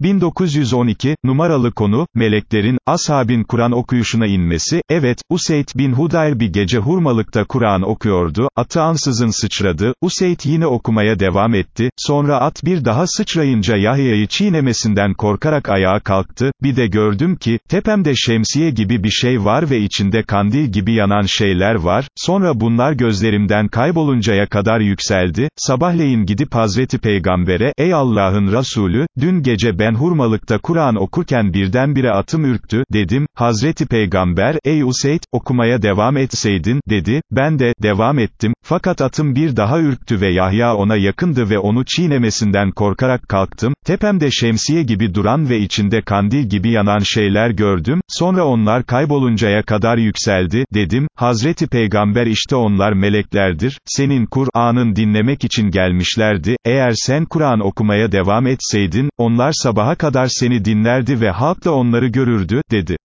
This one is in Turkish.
1912, numaralı konu, meleklerin, ashabin Kur'an okuyuşuna inmesi, evet, Useyd bin Hudayr bir gece hurmalıkta Kur'an okuyordu, atı ansızın sıçradı, Useyd yine okumaya devam etti, sonra at bir daha sıçrayınca Yahya'yı çiğnemesinden korkarak ayağa kalktı, bir de gördüm ki, tepemde şemsiye gibi bir şey var ve içinde kandil gibi yanan şeyler var, sonra bunlar gözlerimden kayboluncaya kadar yükseldi, sabahleyin gidip Hazreti Peygamber'e, ey Allah'ın Resulü, dün gece ben hurmalıkta Kur'an okurken birdenbire atım ürktü, dedim, Hazreti Peygamber, ey Useyd, okumaya devam etseydin, dedi, ben de, devam ettim, fakat atım bir daha ürktü ve Yahya ona yakındı ve onu çiğnemesinden korkarak kalktım, tepemde şemsiye gibi duran ve içinde kandil gibi yanan şeyler gördüm, sonra onlar kayboluncaya kadar yükseldi, dedim, Hazreti Peygamber işte onlar meleklerdir, senin Kur'an'ın dinlemek için gelmişlerdi, eğer sen Kur'an okumaya devam etseydin, onlar sabaha kadar seni dinlerdi ve halk da onları görürdü, dedi.